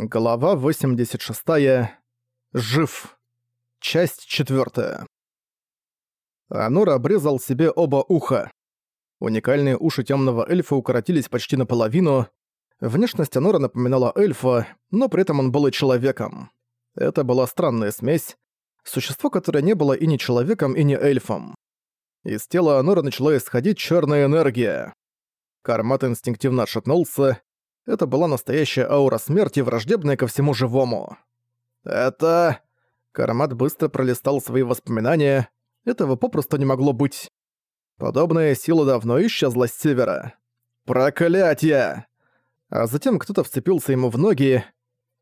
Глава 86. Жив. Часть 4. Анур обрезал себе оба уха. Уникальные уши темного эльфа укоротились почти наполовину. Внешность Анура напоминала эльфа, но при этом он был и человеком. Это была странная смесь. Существо, которое не было и не человеком, и не эльфом. Из тела Анура начала исходить черная энергия. Кармат инстинктивно отшатнулся, это была настоящая аура смерти, враждебная ко всему живому. «Это...» Карамат быстро пролистал свои воспоминания. Этого попросту не могло быть. Подобная сила давно исчезла с севера. «Проклятье!» А затем кто-то вцепился ему в ноги.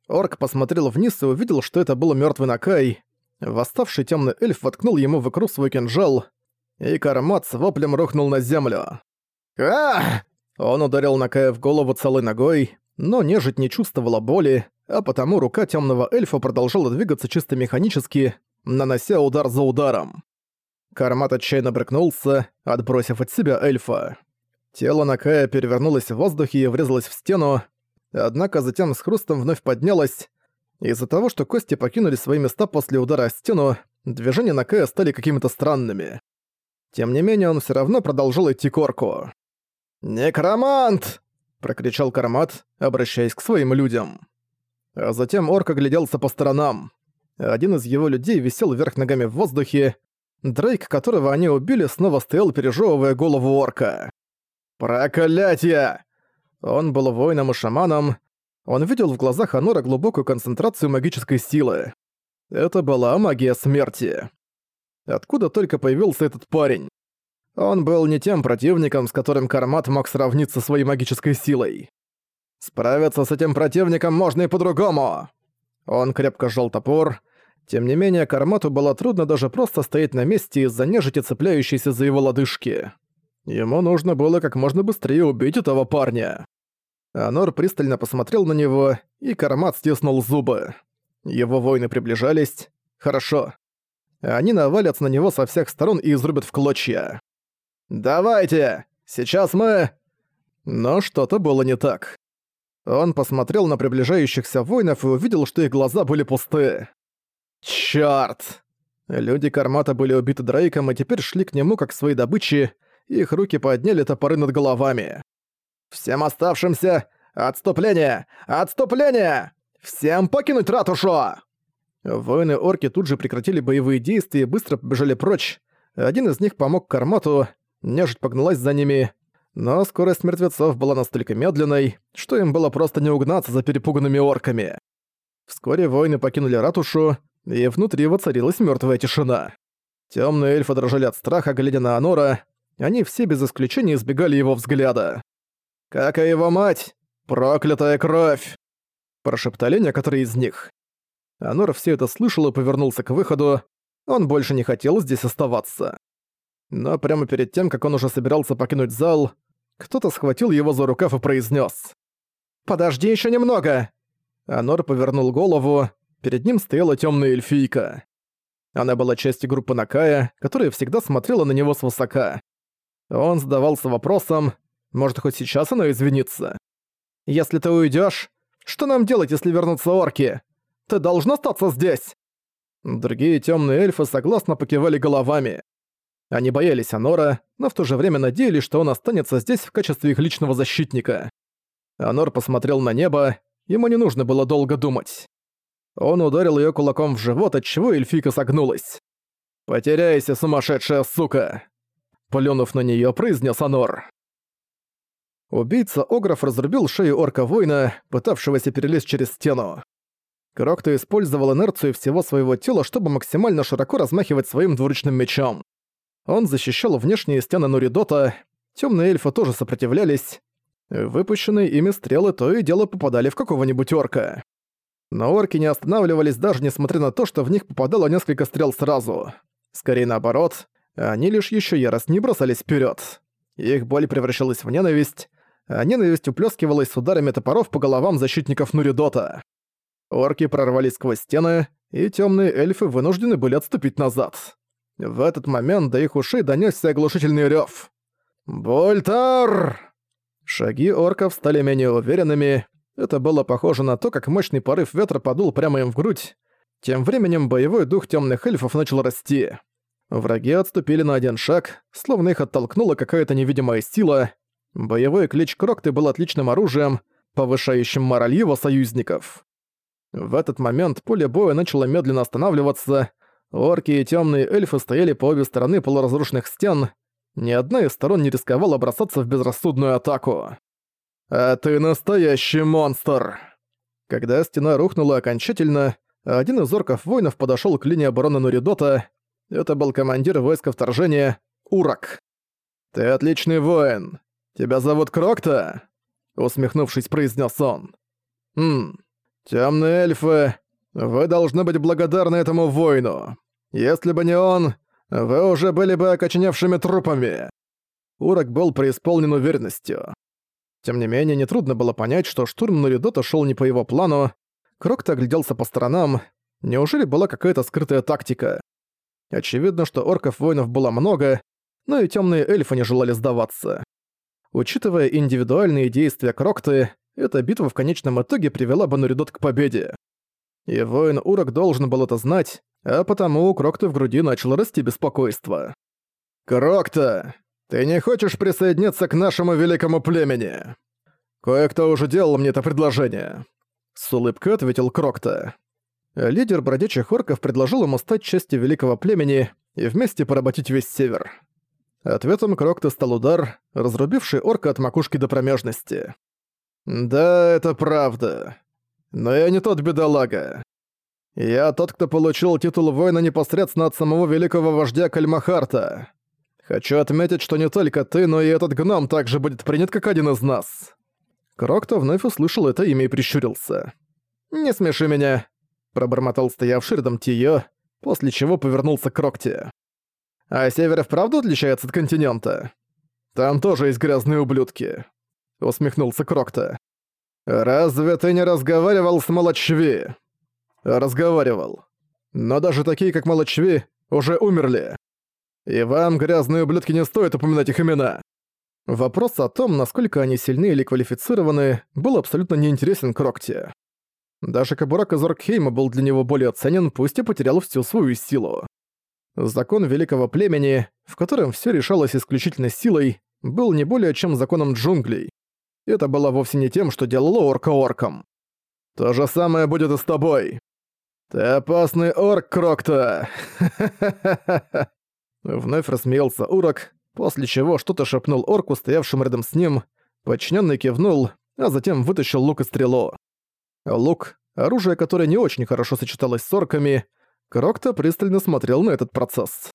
Орк посмотрел вниз и увидел, что это был мертвый Накай. Восставший темный эльф воткнул ему в икру свой кинжал, и Карамат с воплем рухнул на землю. «Ах!» Он ударил Накая в голову целой ногой, но нежить не чувствовала боли, а потому рука темного эльфа продолжала двигаться чисто механически, нанося удар за ударом. Кармат отчаянно брыкнулся, отбросив от себя эльфа. Тело Накая перевернулось в воздухе и врезалось в стену, однако затем с хрустом вновь поднялось. Из-за того, что кости покинули свои места после удара о стену, движения Накая стали какими-то странными. Тем не менее, он все равно продолжал идти к орку. «Некромант!» — прокричал Кармат, обращаясь к своим людям. А затем орк огляделся по сторонам. Один из его людей висел вверх ногами в воздухе. Дрейк, которого они убили, снова стоял, пережевывая голову орка. «Проклятие!» Он был воином и шаманом. Он видел в глазах Анора глубокую концентрацию магической силы. Это была магия смерти. Откуда только появился этот парень? Он был не тем противником, с которым Кармат мог сравниться своей магической силой. Справиться с этим противником можно и по-другому. Он крепко сжал топор. Тем не менее, Кармату было трудно даже просто стоять на месте из-за нежити, цепляющейся за его лодыжки. Ему нужно было как можно быстрее убить этого парня. Анор пристально посмотрел на него, и Кармат стиснул зубы. Его воины приближались. Хорошо. Они навалятся на него со всех сторон и изрубят в клочья. «Давайте! Сейчас мы...» Но что-то было не так. Он посмотрел на приближающихся воинов и увидел, что их глаза были пусты. «Чёрт!» Люди Кармата были убиты Дрейком и теперь шли к нему как к своей добыче, их руки подняли топоры над головами. «Всем оставшимся! Отступление! Отступление! Всем покинуть ратушу!» Воины-орки тут же прекратили боевые действия и быстро побежали прочь. Один из них помог Кармату, Нежить погналась за ними, но скорость мертвецов была настолько медленной, что им было просто не угнаться за перепуганными орками. Вскоре воины покинули ратушу, и внутри воцарилась мертвая тишина. Темные эльфы дрожали от страха, глядя на Анора, они все без исключения избегали его взгляда. «Как и его мать! Проклятая кровь!» Прошептали некоторые из них. Анор все это слышал и повернулся к выходу, он больше не хотел здесь оставаться. Но прямо перед тем, как он уже собирался покинуть зал, кто-то схватил его за рукав и произнес: «Подожди еще немного!» Анор повернул голову, перед ним стояла темная эльфийка. Она была частью группы Накая, которая всегда смотрела на него свысока. Он задавался вопросом, может, хоть сейчас она извинится. «Если ты уйдешь, что нам делать, если вернутся орки? Ты должен остаться здесь!» Другие темные эльфы согласно покивали головами. Они боялись Анора, но в то же время надеялись, что он останется здесь в качестве их личного защитника. Анор посмотрел на небо, ему не нужно было долго думать. Он ударил её кулаком в живот, отчего эльфийка согнулась. «Потеряйся, сумасшедшая сука!» Плюнув на неё, произнес Анор. Убийца Огров разрубил шею орка-воина, пытавшегося перелезть через стену. Крокто использовал инерцию всего своего тела, чтобы максимально широко размахивать своим двуручным мечом. Он защищал внешние стены Нуридота, темные эльфы тоже сопротивлялись. Выпущенные ими стрелы то и дело попадали в какого-нибудь орка. Но орки не останавливались даже несмотря на то, что в них попадало несколько стрел сразу. Скорее наоборот, они лишь еще яростнее бросались вперед. Их боль превращалась в ненависть, а ненависть уплескивалась с ударами топоров по головам защитников Нуридота. Орки прорвались сквозь стены, и темные эльфы вынуждены были отступить назад. В этот момент до их ушей донёсся оглушительный рёв. «Больтар!» Шаги орков стали менее уверенными, Это было похоже на то, как мощный порыв ветра подул прямо им в грудь. Тем временем боевой дух темных эльфов начал расти. Враги отступили на один шаг, словно их оттолкнула какая-то невидимая сила. Боевой клич Крокты был отличным оружием, повышающим мораль его союзников. В этот момент поле боя начало медленно останавливаться, орки и темные эльфы стояли по обе стороны полуразрушенных стен, ни одна из сторон не рисковала бросаться в безрассудную атаку. «А ты настоящий монстр!» Когда стена рухнула окончательно, один из орков-воинов подошёл к линии обороны Нуридота. Это был командир войска вторжения Урак. «Ты отличный воин. Тебя зовут Крокта?» Усмехнувшись, произнес он. «Хм, тёмные эльфы, вы должны быть благодарны этому воину. Если бы не он, вы уже были бы окоченевшими трупами!» Урок был преисполнен уверенностью. Тем не менее, нетрудно было понять, что штурм Нуридота шел не по его плану. Крокто огляделся по сторонам. Неужели была какая-то скрытая тактика? Очевидно, что орков-воинов было много, но и темные эльфы не желали сдаваться. Учитывая индивидуальные действия Крокты, эта битва в конечном итоге привела бы Нуридот к победе. И воин Урок должен был это знать, а потому у Крокта в груди начало расти беспокойство. «Крокта, ты не хочешь присоединиться к нашему великому племени? Кое-кто уже делал мне это предложение», — с улыбкой ответил Крокта. Лидер бродячих орков предложил ему стать частью великого племени и вместе поработить весь север. Ответом Крокта стал удар, разрубивший орка от макушки до промежности. «Да, это правда. Но я не тот бедолага. Я тот, кто получил титул воина непосредственно от самого великого вождя Кальмахарта. Хочу отметить, что не только ты, но и этот гном также будет принят как один из нас». Крокто вновь услышал это имя и прищурился. «Не смеши меня», — пробормотал стоявший рядом Тиё, после чего повернулся к Крокте. «А север вправду отличается от континента? Там тоже есть грязные ублюдки», — усмехнулся Крокта. «Разве ты не разговаривал с Молочви?» разговаривал. Но даже такие, как Молочви, уже умерли. И вам, грязные ублюдки, не стоит упоминать их имена. Вопрос о том, насколько они сильны или квалифицированы, был абсолютно неинтересен Крокте. Даже Кабурак из Оркхейма был для него более ценен, пусть и потерял всю свою силу. Закон великого племени, в котором все решалось исключительно силой, был не более чем законом джунглей. Это было вовсе не тем, что делало орка орком. То же самое будет и с тобой. «Ты опасный орк, Крокта!» Вновь рассмеялся Урок, после чего что-то шепнул орку, стоявшему рядом с ним. Подчиненный кивнул, а затем вытащил лук и стрелу. Лук — оружие, которое не очень хорошо сочеталось с орками. Крокта пристально смотрел на этот процесс.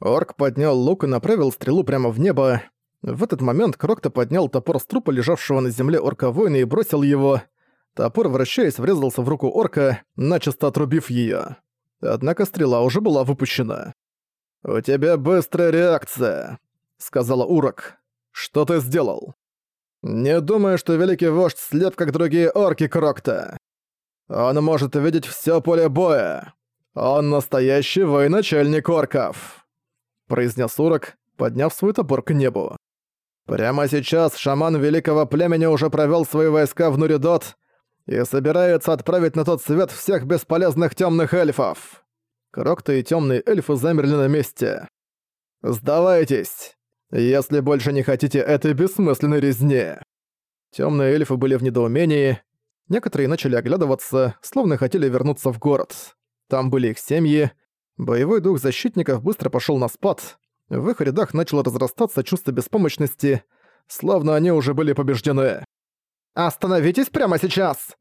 Орк поднял лук и направил стрелу прямо в небо. В этот момент Крокта поднял топор с трупа, лежавшего на земле орка-воина, и бросил его — Топор, вращаясь, врезался в руку орка, начисто отрубив её. Однако стрела уже была выпущена. «У тебя быстрая реакция», — сказала Урок. «Что ты сделал?» «Не думаю, что Великий Вождь слеп, как другие орки Крокта. Он может видеть всё поле боя. Он настоящий военачальник орков», — произнес Урок, подняв свой топор к небу. «Прямо сейчас шаман Великого Племени уже провёл свои войска в Нуридот и собирается отправить на тот свет всех бесполезных темных эльфов. Крокто и темные эльфы замерли на месте. «Сдавайтесь, если больше не хотите этой бессмысленной резни!» Темные эльфы были в недоумении, некоторые начали оглядываться, словно хотели вернуться в город. Там были их семьи, боевой дух защитников быстро пошел на спад, в их рядах начало разрастаться чувство беспомощности, словно они уже были побеждены. «Остановитесь прямо сейчас!»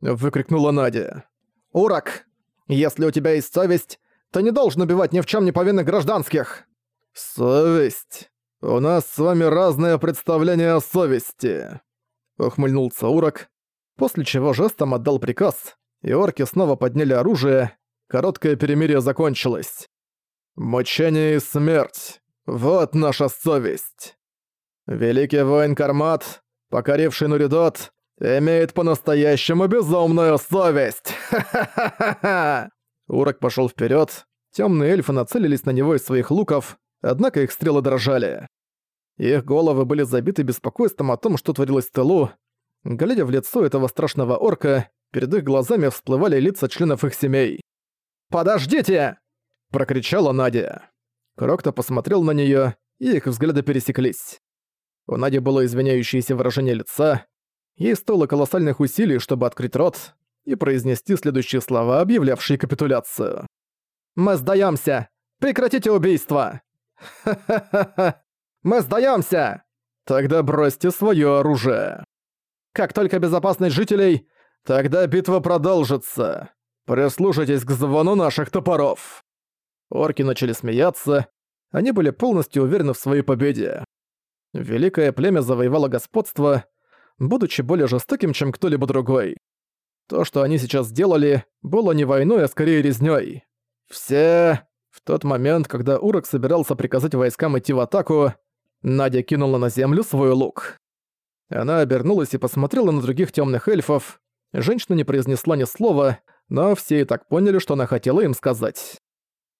выкрикнула Надя. «Урок! Если у тебя есть совесть, то не должен убивать ни в чем не повинных гражданских!» «Совесть? У нас с вами разное представление о совести!» Ухмыльнулся Урок, после чего жестом отдал приказ, и орки снова подняли оружие, короткое перемирие закончилось. «Мучение и смерть! Вот наша совесть!» Великий воин Кармат, покоривший Нуридот, имеет по-настоящему безумную совесть. Урок пошел вперед. Темные эльфы нацелились на него из своих луков, однако их стрелы дрожали. Их головы были забиты беспокойством о том, что творилось в тылу. Глядя в лицо этого страшного орка, перед их глазами всплывали лица членов их семей. «Подождите!» – прокричала Надя. Крокто посмотрел на неё, и их взгляды пересеклись. У Нади было извиняющееся выражение лица. Ей стоило колоссальных усилий, чтобы открыть рот и произнести следующие слова, объявлявшие капитуляцию. «Мы сдаёмся! Прекратите убийство!» «Ха-ха-ха-ха! Мы сдаёмся!» «Тогда бросьте своё оружие!» «Как только безопасность жителей, тогда битва продолжится!» «Прислушайтесь к звону наших топоров!» Орки начали смеяться, они были полностью уверены в своей победе. Великое племя завоевало господство, будучи более жестоким, чем кто-либо другой. То, что они сейчас сделали, было не войной, а скорее резнёй. Все... В тот момент, когда Урок собирался приказать войскам идти в атаку, Надя кинула на землю свой лук. Она обернулась и посмотрела на других темных эльфов. Женщина не произнесла ни слова, но все и так поняли, что она хотела им сказать.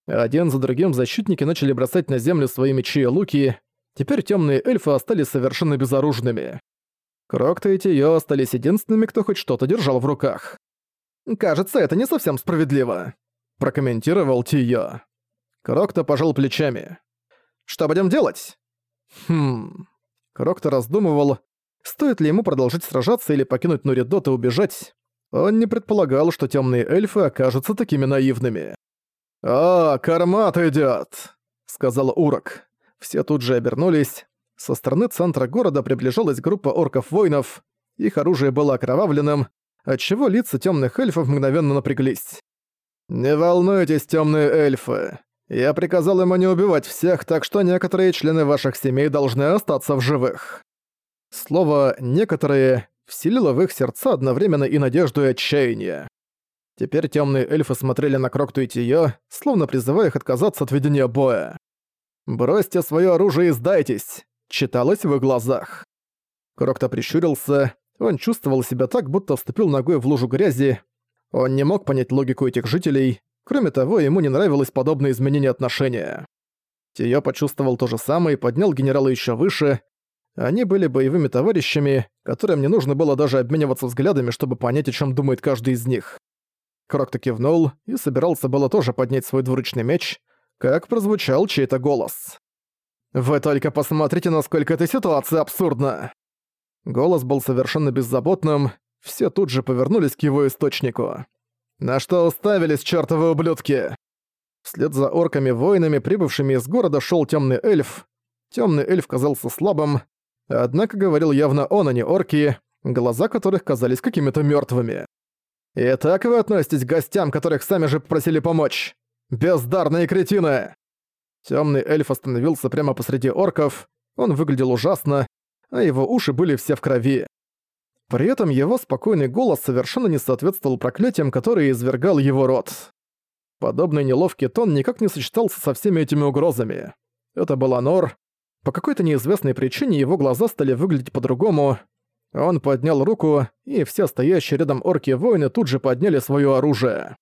Один за другим защитники начали бросать на землю свои мечи и луки, теперь темные эльфы остались совершенно безоружными. Крокта и Тио остались единственными, кто хоть что-то держал в руках. «Кажется, это не совсем справедливо», — прокомментировал Тио. Крокта пожал плечами. «Что будем делать?» «Хм...» Крокта раздумывал, стоит ли ему продолжить сражаться или покинуть Нуридот и убежать. Он не предполагал, что темные эльфы окажутся такими наивными. «А, Кармат идёт!» — сказал Урок. Все тут же обернулись. Со стороны центра города приближалась группа орков-воинов. Их оружие было окровавленным, отчего лица темных эльфов мгновенно напряглись. «Не волнуйтесь, темные эльфы. Я приказал ему не убивать всех, так что некоторые члены ваших семей должны остаться в живых». Слово «некоторые» вселило в их сердца одновременно и надежду, и отчаяние. Теперь темные эльфы смотрели на Крокту и Тиё, словно призывая их отказаться от ведения боя. «Бросьте свое оружие и сдайтесь!» — читалось в их глазах. Крокта прищурился, он чувствовал себя так, будто вступил ногой в лужу грязи. Он не мог понять логику этих жителей, кроме того, ему не нравилось подобное изменение отношения. Тиё почувствовал то же самое и поднял генерала еще выше. Они были боевыми товарищами, которым не нужно было даже обмениваться взглядами, чтобы понять, о чем думает каждый из них. Крокто кивнул и собирался было тоже поднять свой двуручный меч, как прозвучал чей-то голос. «Вы только посмотрите, насколько эта ситуация абсурдна!» Голос был совершенно беззаботным, все тут же повернулись к его источнику. «На что уставились, чертовы ублюдки?» Вслед за орками-воинами, прибывшими из города, шел темный эльф. Темный эльф казался слабым, однако говорил явно он, а не орки, глаза которых казались какими-то мертвыми. «И так вы относитесь к гостям, которых сами же попросили помочь? Бездарные кретины!» Темный эльф остановился прямо посреди орков, он выглядел ужасно, а его уши были все в крови. При этом его спокойный голос совершенно не соответствовал проклятиям, которые извергал его рот. Подобный неловкий тон никак не сочетался со всеми этими угрозами. Это был Анор. По какой-то неизвестной причине его глаза стали выглядеть по-другому, он поднял руку, и все стоящие рядом орки-воины тут же подняли своё оружие.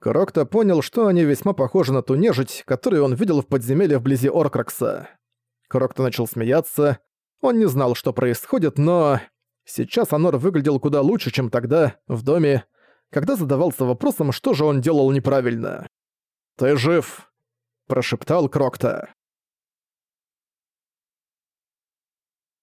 Крокто понял, что они весьма похожи на ту нежить, которую он видел в подземелье вблизи Оркракса. Крокто начал смеяться. Он не знал, что происходит, но... Сейчас Анор выглядел куда лучше, чем тогда, в доме, когда задавался вопросом, что же он делал неправильно. «Ты жив?» – прошептал Крокто.